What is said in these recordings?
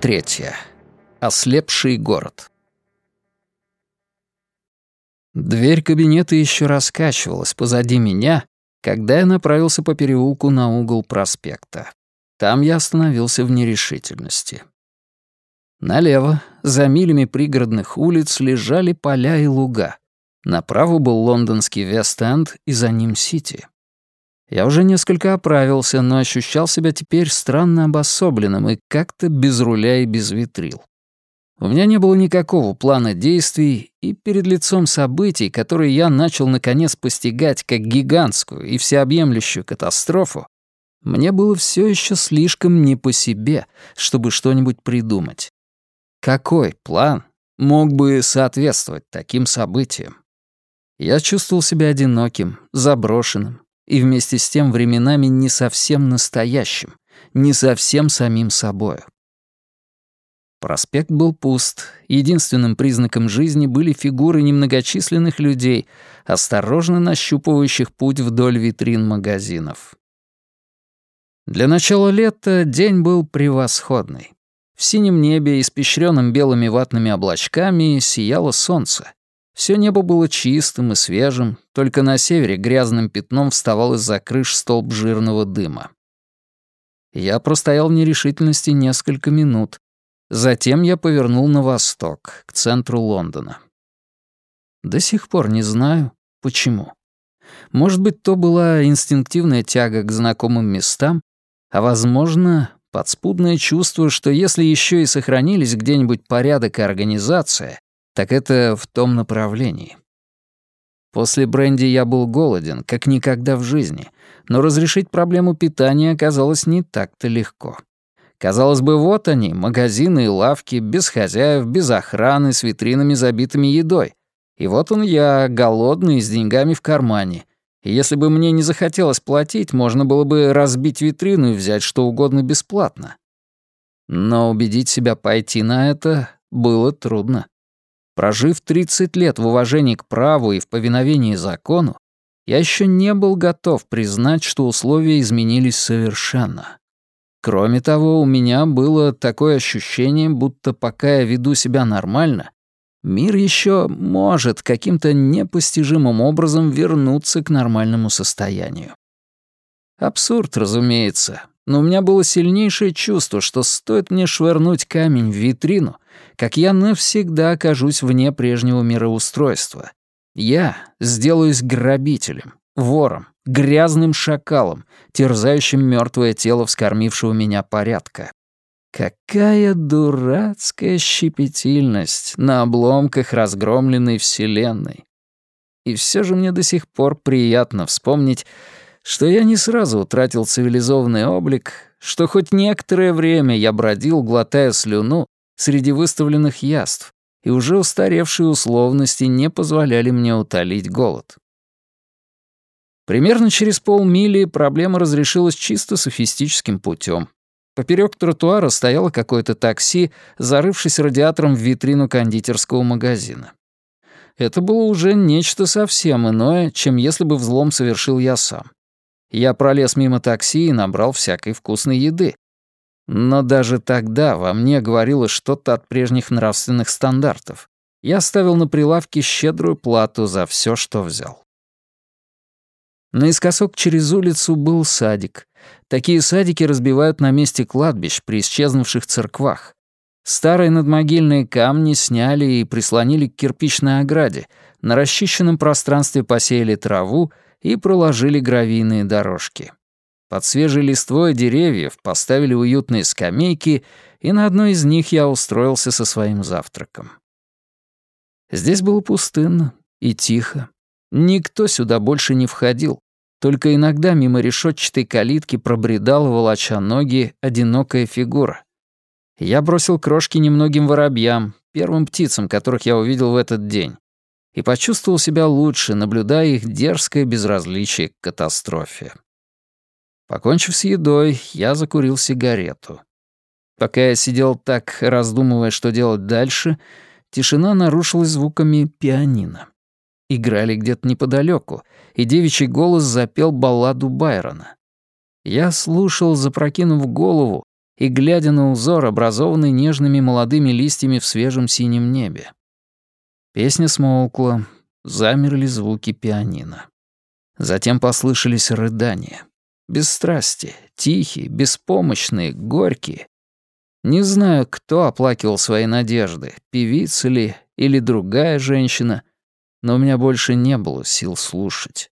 Третья. Ослепший город. Дверь кабинета еще раскачивалась позади меня, когда я направился по переулку на угол проспекта. Там я остановился в нерешительности. Налево, за милями пригородных улиц, лежали поля и луга. Направо был лондонский Вест-Энд и за ним Сити. Я уже несколько оправился, но ощущал себя теперь странно обособленным и как-то без руля и без витрил. У меня не было никакого плана действий, и перед лицом событий, которые я начал наконец постигать как гигантскую и всеобъемлющую катастрофу, мне было все еще слишком не по себе, чтобы что-нибудь придумать. Какой план мог бы соответствовать таким событиям? Я чувствовал себя одиноким, заброшенным, и вместе с тем временами не совсем настоящим, не совсем самим собою. Проспект был пуст. Единственным признаком жизни были фигуры немногочисленных людей, осторожно нащупывающих путь вдоль витрин магазинов. Для начала лета день был превосходный. В синем небе, испещренном белыми ватными облачками, сияло солнце. Все небо было чистым и свежим, только на севере грязным пятном вставал из-за крыш столб жирного дыма. Я простоял в нерешительности несколько минут. Затем я повернул на восток, к центру Лондона. До сих пор не знаю, почему. Может быть, то была инстинктивная тяга к знакомым местам, а, возможно, подспудное чувство, что если еще и сохранились где-нибудь порядок и организация, так это в том направлении. После бренди я был голоден, как никогда в жизни, но разрешить проблему питания оказалось не так-то легко. Казалось бы, вот они, магазины и лавки, без хозяев, без охраны, с витринами, забитыми едой. И вот он я, голодный, с деньгами в кармане. И если бы мне не захотелось платить, можно было бы разбить витрину и взять что угодно бесплатно. Но убедить себя пойти на это было трудно. Прожив 30 лет в уважении к праву и в повиновении закону, я еще не был готов признать, что условия изменились совершенно. Кроме того, у меня было такое ощущение, будто пока я веду себя нормально, мир еще может каким-то непостижимым образом вернуться к нормальному состоянию. Абсурд, разумеется, но у меня было сильнейшее чувство, что стоит мне швырнуть камень в витрину, как я навсегда окажусь вне прежнего мироустройства. Я сделаюсь грабителем, вором, грязным шакалом, терзающим мертвое тело вскормившего меня порядка. Какая дурацкая щепетильность на обломках разгромленной вселенной. И все же мне до сих пор приятно вспомнить, что я не сразу утратил цивилизованный облик, что хоть некоторое время я бродил, глотая слюну, среди выставленных яств, и уже устаревшие условности не позволяли мне утолить голод. Примерно через полмили проблема разрешилась чисто софистическим путем. Поперек тротуара стояло какое-то такси, зарывшись радиатором в витрину кондитерского магазина. Это было уже нечто совсем иное, чем если бы взлом совершил я сам. Я пролез мимо такси и набрал всякой вкусной еды. Но даже тогда во мне говорило что-то от прежних нравственных стандартов. Я ставил на прилавке щедрую плату за все, что взял. Наискосок через улицу был садик. Такие садики разбивают на месте кладбищ при исчезнувших церквах. Старые надмогильные камни сняли и прислонили к кирпичной ограде. На расчищенном пространстве посеяли траву и проложили гравийные дорожки. Под свежей листвой деревьев поставили уютные скамейки, и на одной из них я устроился со своим завтраком. Здесь было пустынно и тихо. Никто сюда больше не входил. Только иногда мимо решетчатой калитки пробредала, волоча ноги, одинокая фигура. Я бросил крошки немногим воробьям, первым птицам, которых я увидел в этот день, и почувствовал себя лучше, наблюдая их дерзкое безразличие к катастрофе. Покончив с едой, я закурил сигарету. Пока я сидел так, раздумывая, что делать дальше, тишина нарушилась звуками пианино. Играли где-то неподалеку, и девичий голос запел балладу Байрона. Я слушал, запрокинув голову, и глядя на узор, образованный нежными молодыми листьями в свежем синем небе. Песня смолкла, замерли звуки пианино. Затем послышались рыдания. Без страсти, тихие, беспомощные, горькие. Не знаю, кто оплакивал свои надежды, певица ли или другая женщина, но у меня больше не было сил слушать.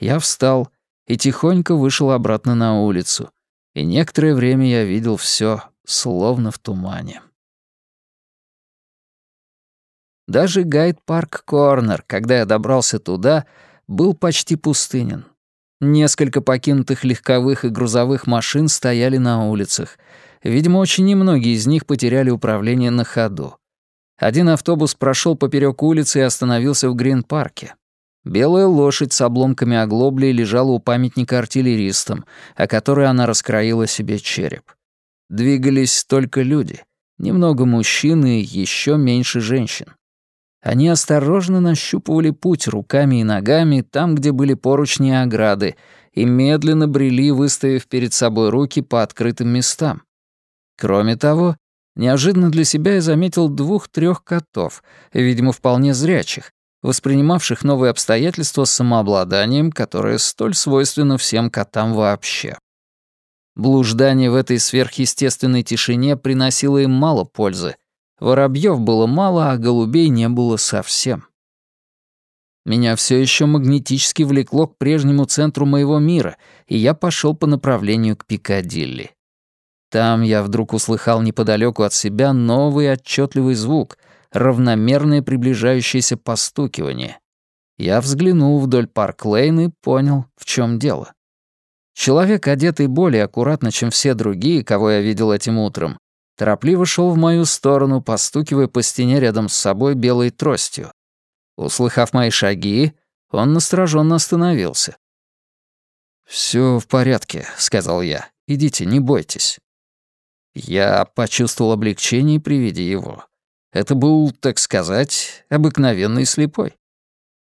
Я встал и тихонько вышел обратно на улицу, и некоторое время я видел все, словно в тумане. Даже Гайд-парк-корнер, когда я добрался туда, был почти пустынен. Несколько покинутых легковых и грузовых машин стояли на улицах. Видимо, очень немногие из них потеряли управление на ходу. Один автобус прошел поперек улицы и остановился в Грин-парке. Белая лошадь с обломками оглоблей лежала у памятника артиллеристам, о которой она раскроила себе череп. Двигались только люди. Немного мужчин и еще меньше женщин. Они осторожно нащупывали путь руками и ногами там, где были поручни и ограды, и медленно брели, выставив перед собой руки по открытым местам. Кроме того, неожиданно для себя я заметил двух-трех котов, видимо, вполне зрячих, воспринимавших новые обстоятельства с самообладанием, которое столь свойственно всем котам вообще. Блуждание в этой сверхъестественной тишине приносило им мало пользы, Воробьев было мало, а голубей не было совсем. Меня все еще магнетически влекло к прежнему центру моего мира, и я пошел по направлению к Пикадилли. Там я вдруг услыхал неподалеку от себя новый отчетливый звук, равномерное приближающееся постукивание. Я взглянул вдоль парк-лейн и понял, в чем дело. Человек, одетый более аккуратно, чем все другие, кого я видел этим утром, торопливо шел в мою сторону, постукивая по стене рядом с собой белой тростью. Услыхав мои шаги, он настороженно остановился. «Всё в порядке», — сказал я. «Идите, не бойтесь». Я почувствовал облегчение при виде его. Это был, так сказать, обыкновенный слепой.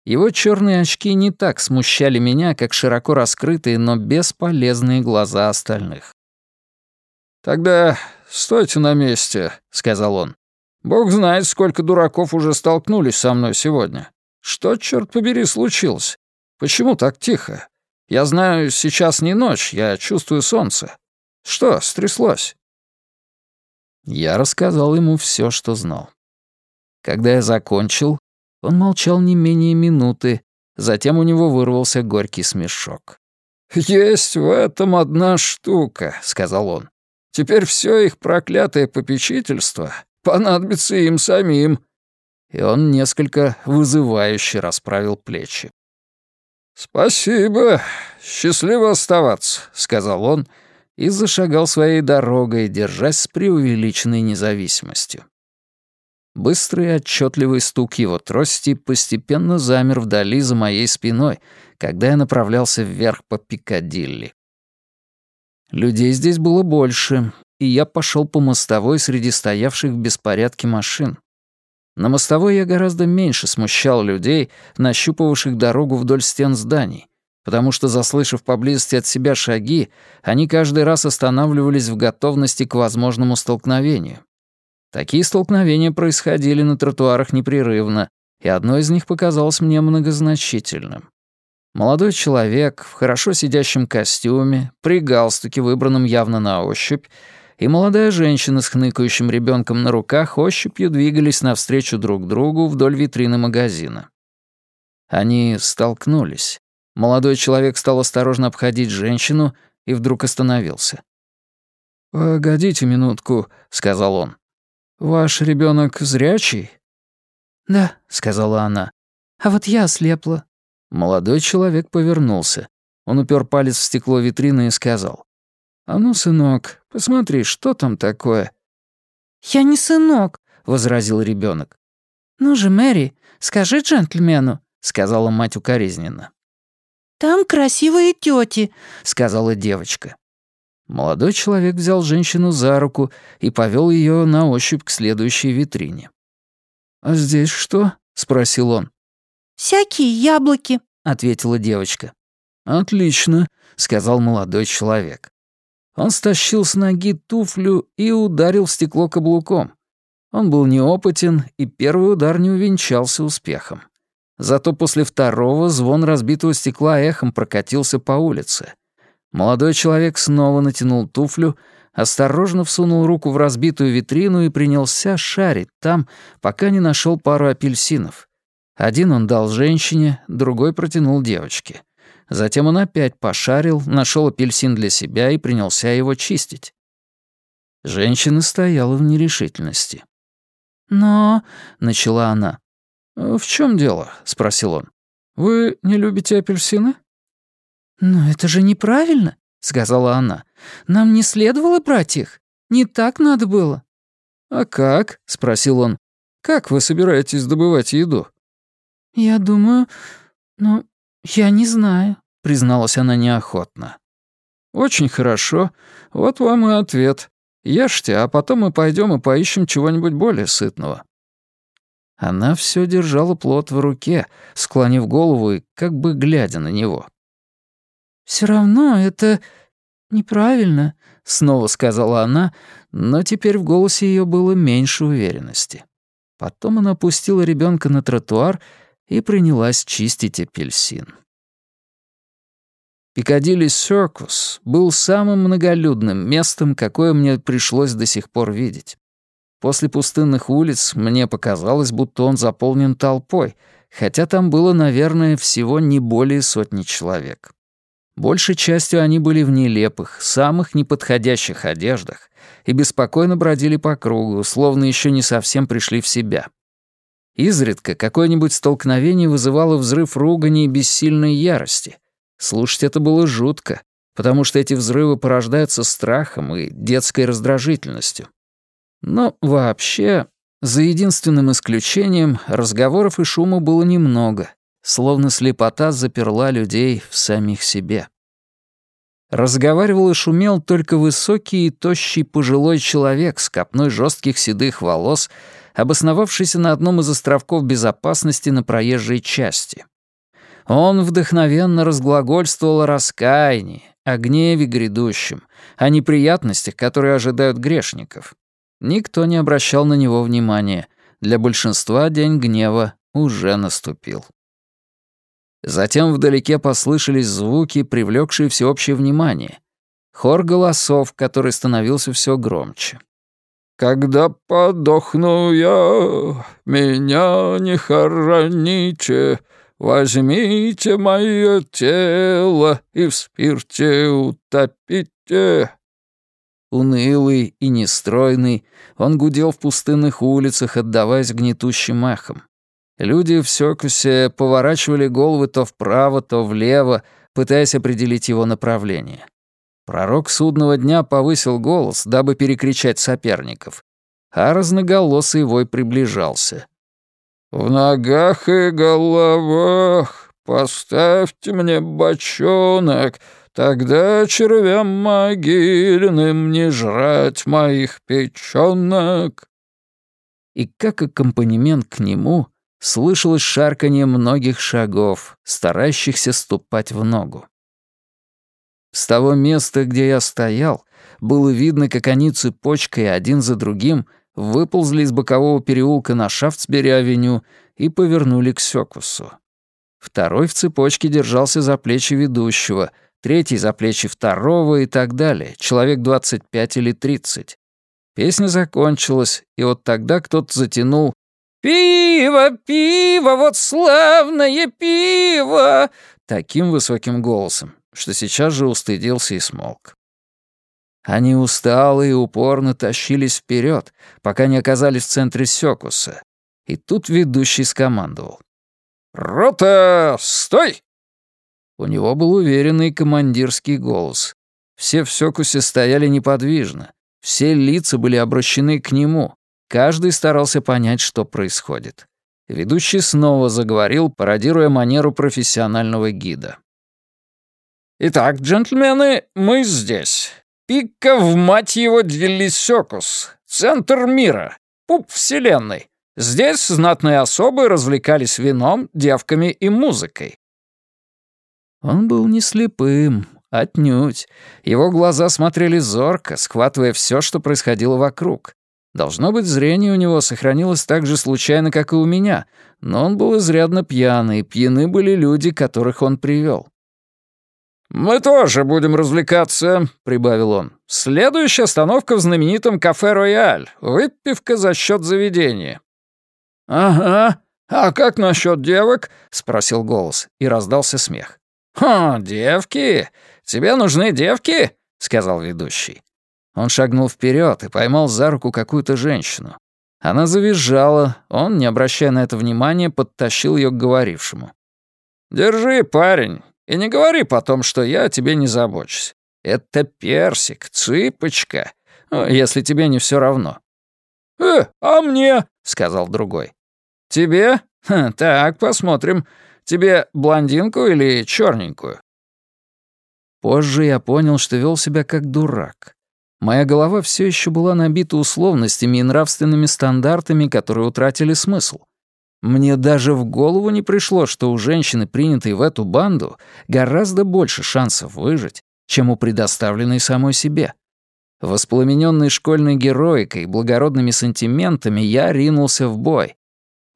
Его черные очки не так смущали меня, как широко раскрытые, но бесполезные глаза остальных. «Тогда стойте на месте», — сказал он. «Бог знает, сколько дураков уже столкнулись со мной сегодня. Что, черт побери, случилось? Почему так тихо? Я знаю, сейчас не ночь, я чувствую солнце. Что стряслось?» Я рассказал ему все, что знал. Когда я закончил, он молчал не менее минуты, затем у него вырвался горький смешок. «Есть в этом одна штука», — сказал он. Теперь все их проклятое попечительство понадобится им самим». И он несколько вызывающе расправил плечи. «Спасибо. Счастливо оставаться», — сказал он и зашагал своей дорогой, держась с преувеличенной независимостью. Быстрый и отчетливый стук его трости постепенно замер вдали за моей спиной, когда я направлялся вверх по Пикадилли. Людей здесь было больше, и я пошел по мостовой среди стоявших в беспорядке машин. На мостовой я гораздо меньше смущал людей, нащупывавших дорогу вдоль стен зданий, потому что, заслышав поблизости от себя шаги, они каждый раз останавливались в готовности к возможному столкновению. Такие столкновения происходили на тротуарах непрерывно, и одно из них показалось мне многозначительным. Молодой человек в хорошо сидящем костюме, при галстуке, выбранном явно на ощупь, и молодая женщина с хныкающим ребенком на руках ощупью двигались навстречу друг другу вдоль витрины магазина. Они столкнулись. Молодой человек стал осторожно обходить женщину и вдруг остановился. «Погодите минутку», — сказал он. «Ваш ребенок зрячий?» «Да», — сказала она. «А вот я ослепла». Молодой человек повернулся. Он упер палец в стекло витрины и сказал. «А ну, сынок, посмотри, что там такое?» «Я не сынок», — возразил ребенок. «Ну же, Мэри, скажи джентльмену», — сказала мать укоризненно. «Там красивые тети, сказала девочка. Молодой человек взял женщину за руку и повел ее на ощупь к следующей витрине. «А здесь что?» — спросил он. «Всякие яблоки», — ответила девочка. «Отлично», — сказал молодой человек. Он стащил с ноги туфлю и ударил в стекло каблуком. Он был неопытен, и первый удар не увенчался успехом. Зато после второго звон разбитого стекла эхом прокатился по улице. Молодой человек снова натянул туфлю, осторожно всунул руку в разбитую витрину и принялся шарить там, пока не нашел пару апельсинов. Один он дал женщине, другой протянул девочке. Затем он опять пошарил, нашел апельсин для себя и принялся его чистить. Женщина стояла в нерешительности. «Но...» — начала она. «В чем дело?» — спросил он. «Вы не любите апельсины?» «Но это же неправильно», — сказала она. «Нам не следовало брать их. Не так надо было». «А как?» — спросил он. «Как вы собираетесь добывать еду?» «Я думаю... Ну, я не знаю», — призналась она неохотно. «Очень хорошо. Вот вам и ответ. Ешьте, а потом мы пойдем и поищем чего-нибудь более сытного». Она все держала плод в руке, склонив голову и как бы глядя на него. Все равно это неправильно», — снова сказала она, но теперь в голосе ее было меньше уверенности. Потом она опустила ребенка на тротуар и принялась чистить апельсин. Пикадилли Circus был самым многолюдным местом, какое мне пришлось до сих пор видеть. После пустынных улиц мне показалось, будто он заполнен толпой, хотя там было, наверное, всего не более сотни человек. Большей частью они были в нелепых, самых неподходящих одеждах и беспокойно бродили по кругу, словно еще не совсем пришли в себя. Изредка какое-нибудь столкновение вызывало взрыв ругани и бессильной ярости. Слушать это было жутко, потому что эти взрывы порождаются страхом и детской раздражительностью. Но вообще, за единственным исключением, разговоров и шума было немного, словно слепота заперла людей в самих себе. Разговаривал и шумел только высокий и тощий пожилой человек с копной жестких седых волос, обосновавшийся на одном из островков безопасности на проезжей части. Он вдохновенно разглагольствовал о раскаянии, о гневе грядущем, о неприятностях, которые ожидают грешников. Никто не обращал на него внимания. Для большинства день гнева уже наступил. Затем вдалеке послышались звуки, привлекшие всеобщее внимание. Хор голосов, который становился все громче. «Когда подохну я, меня не хороните, возьмите мое тело и в спирте утопите». Унылый и нестройный, он гудел в пустынных улицах, отдаваясь гнетущим эхом. Люди в Сёкусе поворачивали головы то вправо, то влево, пытаясь определить его направление. Пророк судного дня повысил голос, дабы перекричать соперников, а разноголосый вой приближался. «В ногах и головах поставьте мне бочонок, тогда червям могильным не жрать моих печёнок». И как аккомпанемент к нему слышалось шарканье многих шагов, старающихся ступать в ногу. С того места, где я стоял, было видно, как они цепочкой один за другим выползли из бокового переулка на Шафтсбери-авеню и повернули к Сёкусу. Второй в цепочке держался за плечи ведущего, третий за плечи второго и так далее, человек 25 или 30. Песня закончилась, и вот тогда кто-то затянул «Пиво, пиво, вот славное пиво!» таким высоким голосом, что сейчас же устыдился и смолк. Они устало и упорно тащились вперед, пока не оказались в центре Сёкуса. И тут ведущий скомандовал. «Рота, стой!» У него был уверенный командирский голос. Все в Сёкусе стояли неподвижно. Все лица были обращены к нему. Каждый старался понять, что происходит. Ведущий снова заговорил, пародируя манеру профессионального гида. «Итак, джентльмены, мы здесь. Пика в мать его Делисёкус. Центр мира. Пуп вселенной. Здесь знатные особы развлекались вином, девками и музыкой». Он был не слепым, Отнюдь. Его глаза смотрели зорко, схватывая все, что происходило вокруг. Должно быть, зрение у него сохранилось так же случайно, как и у меня, но он был изрядно пьяный, и пьяны были люди, которых он привел. «Мы тоже будем развлекаться», — прибавил он. «Следующая остановка в знаменитом кафе «Рояль». Выпивка за счет заведения». «Ага. А как насчет девок?» — спросил голос, и раздался смех. «Хм, девки? Тебе нужны девки?» — сказал ведущий. Он шагнул вперед и поймал за руку какую-то женщину. Она завизжала, он, не обращая на это внимания, подтащил ее к говорившему. «Держи, парень, и не говори потом, что я о тебе не забочусь. Это персик, цыпочка, если тебе не все равно». «Э, а мне?» — сказал другой. «Тебе? Ха, так, посмотрим. Тебе блондинку или черненькую?» Позже я понял, что вел себя как дурак. Моя голова все еще была набита условностями и нравственными стандартами, которые утратили смысл. Мне даже в голову не пришло, что у женщины, принятой в эту банду, гораздо больше шансов выжить, чем у предоставленной самой себе. Воспламененный школьной героикой и благородными сантиментами, я ринулся в бой.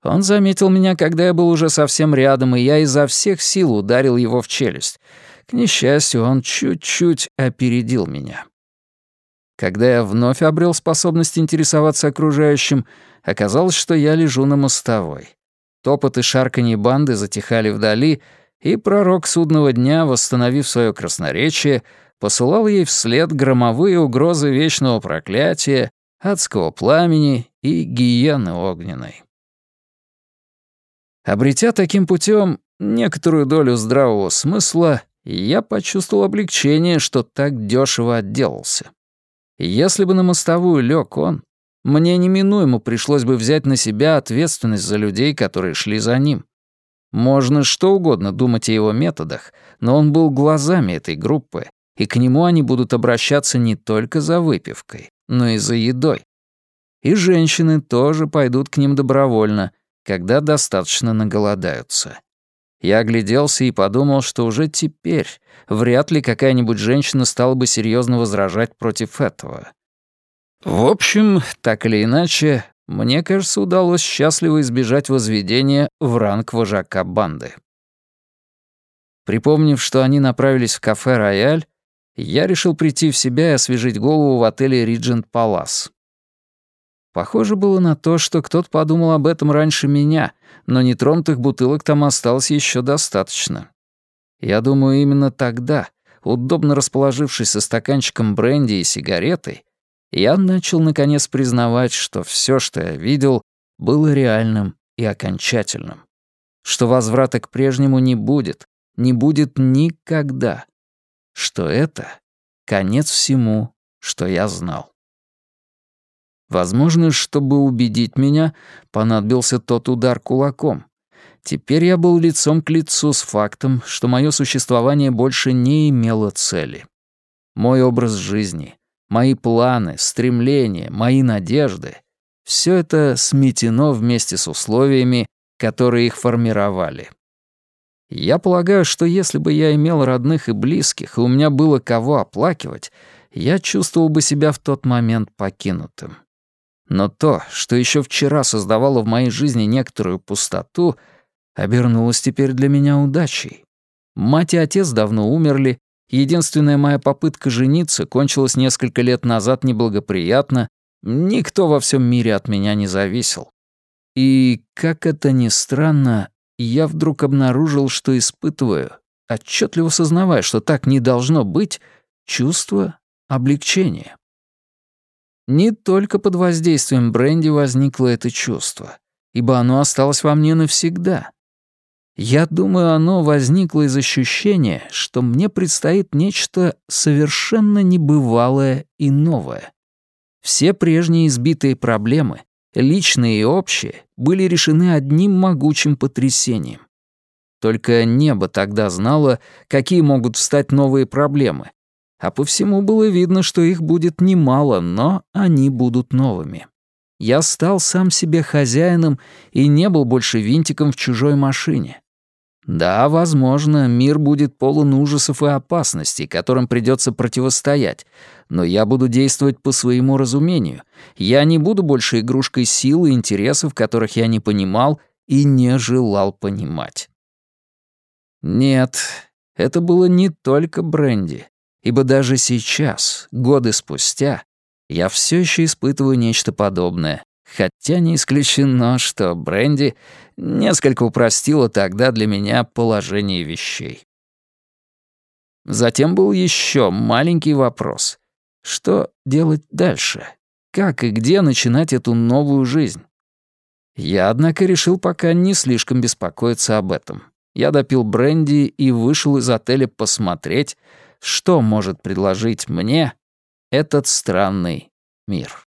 Он заметил меня, когда я был уже совсем рядом, и я изо всех сил ударил его в челюсть. К несчастью, он чуть-чуть опередил меня. Когда я вновь обрел способность интересоваться окружающим, оказалось, что я лежу на мостовой. Топот и шарканье банды затихали вдали, и пророк судного дня, восстановив свое красноречие, посылал ей вслед громовые угрозы вечного проклятия, адского пламени и гиены огненной. Обретя таким путем некоторую долю здравого смысла, я почувствовал облегчение, что так дешево отделался. Если бы на мостовую лег он, мне неминуемо пришлось бы взять на себя ответственность за людей, которые шли за ним. Можно что угодно думать о его методах, но он был глазами этой группы, и к нему они будут обращаться не только за выпивкой, но и за едой. И женщины тоже пойдут к ним добровольно, когда достаточно наголодаются. Я огляделся и подумал, что уже теперь вряд ли какая-нибудь женщина стала бы серьезно возражать против этого. В общем, так или иначе, мне кажется, удалось счастливо избежать возведения в ранг вожака банды. Припомнив, что они направились в кафе «Рояль», я решил прийти в себя и освежить голову в отеле «Риджент Палас». Похоже было на то, что кто-то подумал об этом раньше меня, но нетронутых бутылок там осталось еще достаточно. Я думаю, именно тогда, удобно расположившись со стаканчиком бренди и сигаретой, я начал наконец признавать, что все, что я видел, было реальным и окончательным. Что возврата к прежнему не будет, не будет никогда. Что это конец всему, что я знал. Возможно, чтобы убедить меня, понадобился тот удар кулаком. Теперь я был лицом к лицу с фактом, что мое существование больше не имело цели. Мой образ жизни, мои планы, стремления, мои надежды — все это сметено вместе с условиями, которые их формировали. Я полагаю, что если бы я имел родных и близких, и у меня было кого оплакивать, я чувствовал бы себя в тот момент покинутым. Но то, что еще вчера создавало в моей жизни некоторую пустоту, обернулось теперь для меня удачей. Мать и отец давно умерли, единственная моя попытка жениться кончилась несколько лет назад неблагоприятно, никто во всем мире от меня не зависел. И, как это ни странно, я вдруг обнаружил, что испытываю, отчетливо сознавая, что так не должно быть, чувство облегчения. Не только под воздействием бренди возникло это чувство, ибо оно осталось во мне навсегда. Я думаю, оно возникло из ощущения, что мне предстоит нечто совершенно небывалое и новое. Все прежние избитые проблемы, личные и общие, были решены одним могучим потрясением. Только небо тогда знало, какие могут встать новые проблемы, а по всему было видно, что их будет немало, но они будут новыми. Я стал сам себе хозяином и не был больше винтиком в чужой машине. Да, возможно, мир будет полон ужасов и опасностей, которым придется противостоять, но я буду действовать по своему разумению. Я не буду больше игрушкой силы и интересов, которых я не понимал и не желал понимать. Нет, это было не только бренди, ибо даже сейчас, годы спустя, я все еще испытываю нечто подобное, хотя не исключено, что бренди несколько упростила тогда для меня положение вещей. Затем был еще маленький вопрос. Что делать дальше? Как и где начинать эту новую жизнь? Я, однако, решил пока не слишком беспокоиться об этом. Я допил бренди и вышел из отеля посмотреть, что может предложить мне этот странный мир.